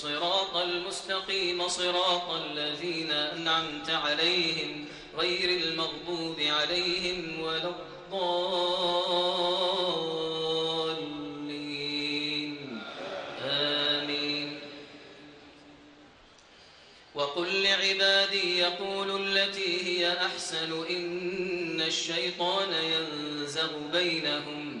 الصراط المستقيم صراط الذين أنعمت عليهم غير المغضوب عليهم ولا الضالين. آمين. وقل لعبادي يقولوا التي هي أحسن إن الشيطان ينزغ بينهم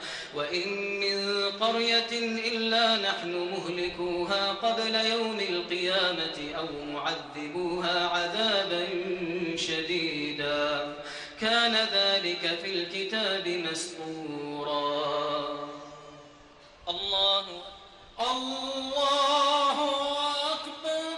وإن من قرية إلا نحن مهلكوها قبل يوم القيامة أو معذبوها عذابا شديدا. كان ذلك في الكتاب مسطورا. الله الله أكبر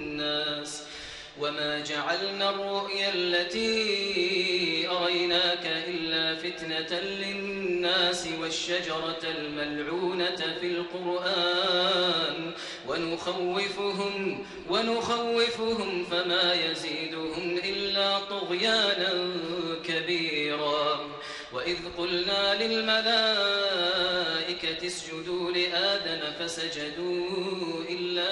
وما جعلنا الرؤيا التي أريناك إلا فتنة للناس والشجرة الملعونة في القرآن ونخوفهم ونخوفهم فما يزيدهم إلا طغيانا كبيرا وإذ قلنا للملائكة اسجدوا لآدم فسجدوا إلا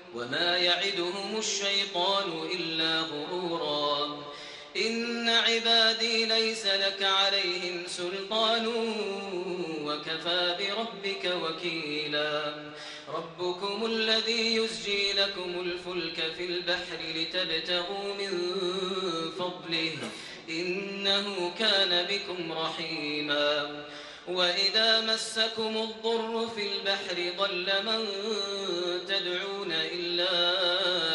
وما يعدهم الشيطان إلا غرورا. إن عبادي ليس لك عليهم سلطان وكفى بربك وكيلا. ربكم الذي يسجي لكم الفلك في البحر لتبتغوا من فضله. إنه كان بكم رحيما. وإذا مسكم الضر في البحر ضل من تدعون إلا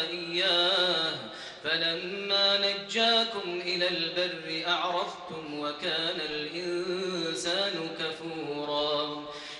إياه. فلما نجاكم إلى البر أعرفتم وكان الإنسان كفورا.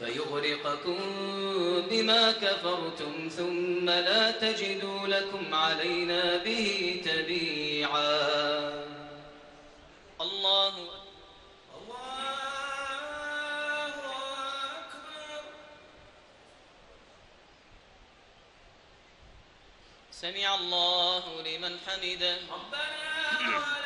فيغرقكم بما كفرتم ثم لا تجدوا لكم علينا به تبيعا. الله الله أكبر. سمع الله لمن حمده. ربنا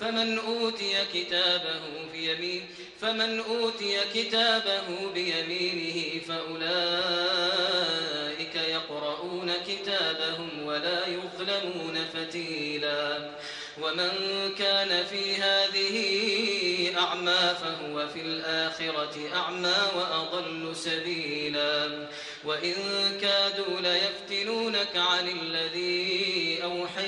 فمن أوتي كتابه في يمين فمن أوتي كتابه بيمينه فأولئك يقرؤون كتابهم ولا يظلمون فتيلا. ومن كان في هذه أعمى فهو في الآخرة أعمى وأضل سبيلا. وإن كادوا ليفتنونك عن الذي أوحينا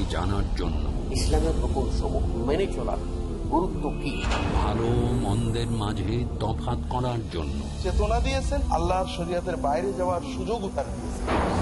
সৃষ্টিকর্তাকে জানার জন্য। ইসলামের রকম সমূহ মেনে চলার গুরুত্ব কি? ভালো মন্দের মাঝে তফাত করার জন্য। চেতনা দিয়েছেন আল্লাহর শরিয়াতের বাইরে যাওয়ার সুযোগও তার দিয়েছেন।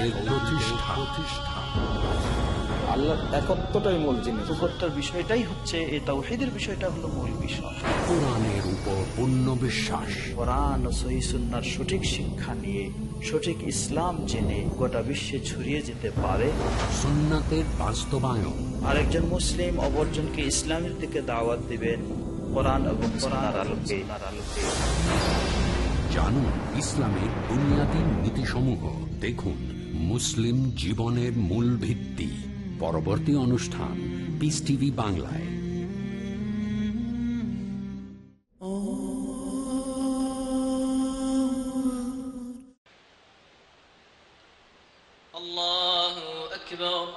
প্রতিষ্ঠা প্রতিষ্ঠা আল্লাহর একত্বটাই মূল জিনিস। উপরটার বিষয়টাই হচ্ছে এই তাওহীদের বিষয়টা হলো মূল বিষয়। কোরআনের উপর পূর্ণ বিশ্বাস। কোরআন ও সহি সুন্নার সঠিক শিক্ষা নিয়ে সঠিক ইসলাম জেনে গোটা বিশ্বে ছড়িয়ে যেতে পারে। সুন্নাতের বাস্তবায়ন। আরেকজন মুসলিম অপরজনকে ইসলামের দিকে দাওয়াত দিবেন কোরআন এবং কোরআন আলোকে আলোকে। জানুন ইসলামের বুনিয়াদী নীতিসমূহ। দেখুন মুসলিম জীবনের মূল ভিত্তি পরবর্তী অনুষ্ঠান পিস টিভি বাংলায় الله أكبر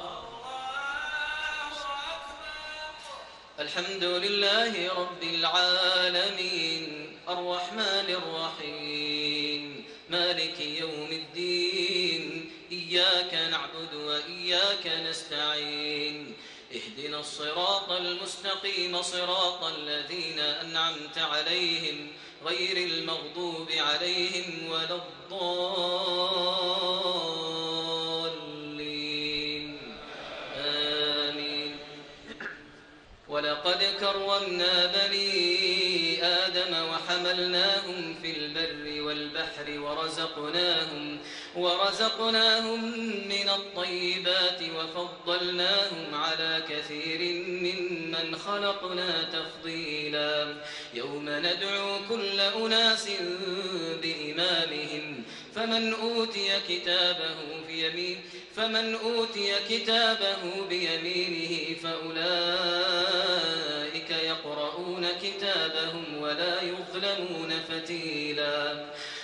الحمد لله رب العالمين الرحمن الرحيم مالك يوم الدين إياك نعبد وإياك نستعين. اهدنا الصراط المستقيم صراط الذين أنعمت عليهم غير المغضوب عليهم ولا الضالين. آمين. ولقد كرمنا بني آدم وحملناهم في البر والبحر ورزقناهم من الطيبات وفضلناهم على كثير ممن خلقنا تفضيلا. يوم ندعو كل أناس بإمامهم فمن أوتي كتابه في يمين فمن أوتي كتابه بيمينه فأولئك يقرؤون كتابهم ولا يظلمون فتيلا.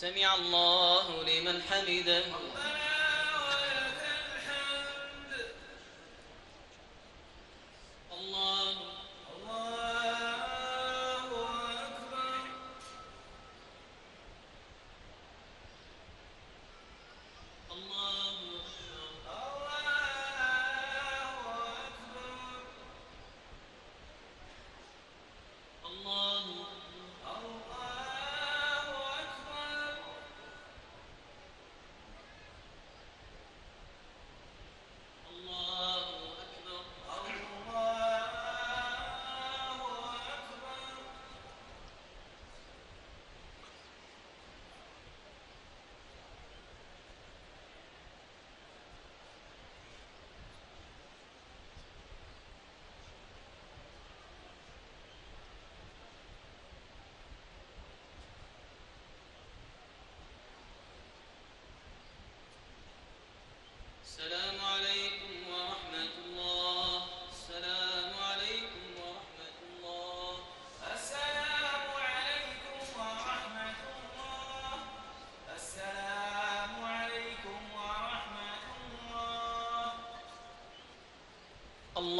سمع الله لمن حمده.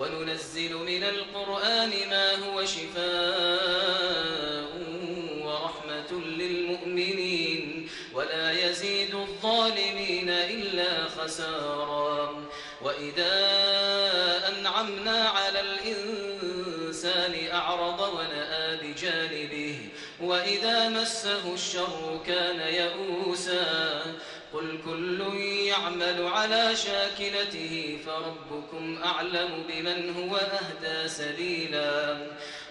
وننزل من القرآن ما هو شفاء ورحمة للمؤمنين ولا يزيد الظالمين إلا خسارا. وإذا أنعمنا على الإنسان أعرض ونأى بجانبه وإذا مسه الشر كان يئوسا. يعمل على شاكلته فربكم أعلم بمن هو أهدى سبيلا.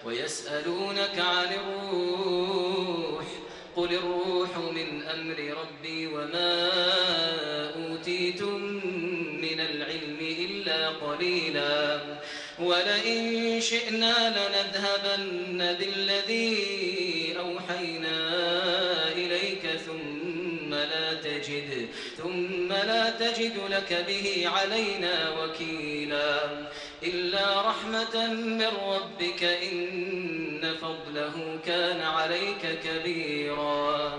ويسألونك عن الروح قل الروح من أمر ربي وما أوتيتم من العلم إلا قليلا. ولئن شئنا لنذهبن بالذي أوحينا إليك ثم تجد ثم لا تجد لك به علينا وكيلا. إلا رحمة من ربك إن فضله كان عليك كبيرا.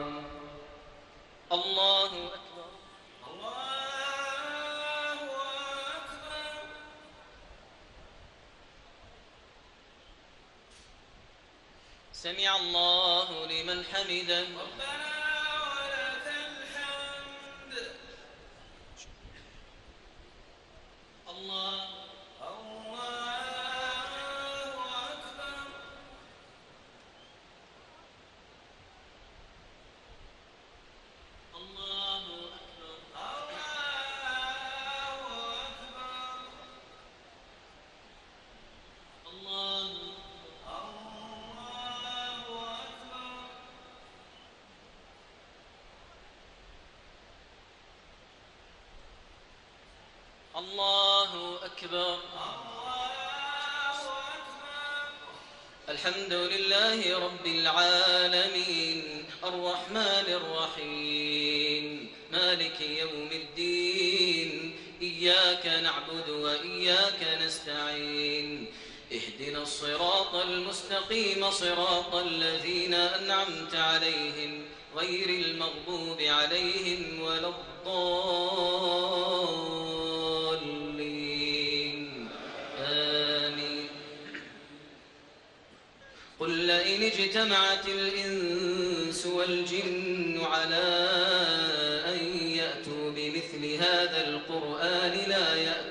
الله أكبر. سمع الله لمن حمده. الله الله اهدنا الصراط المستقيم صراط الذين أنعمت عليهم غير المغضوب عليهم ولا الضالين. آمين. قل لئن اجتمعت الإنس والجن على أن يأتوا بمثل هذا القرآن لا بمثله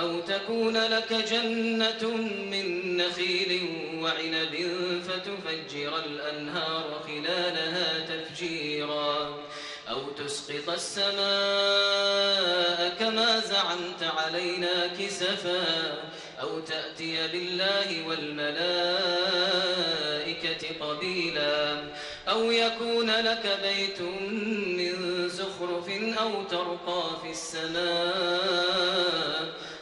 أو تكون لك جنة من نخيل وعنب فتفجر الأنهار خلالها تفجيرا. أو تسقط السماء كما زعمت علينا كسفا. أو تأتي بالله والملائكة قبيلا. أو يكون لك بيت من زخرف أو ترقى في السماء.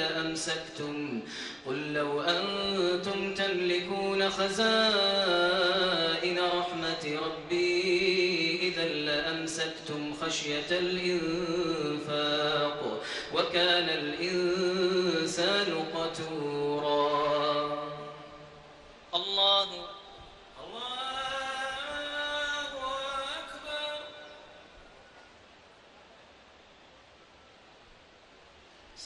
لأمسكتم. قل لو أنتم تملكون خزائن رحمة ربي إذا لأمسكتم خشية الإنفاق وكان الإنسان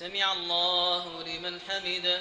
سمع الله لمن حمده.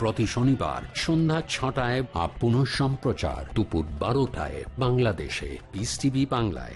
প্রতি শনিবার সন্ধ্যা ছটায় আপ পুনঃ সম্প্রচার দুপুর বারোটায় বাংলাদেশে। পিস টিভি বাংলায়।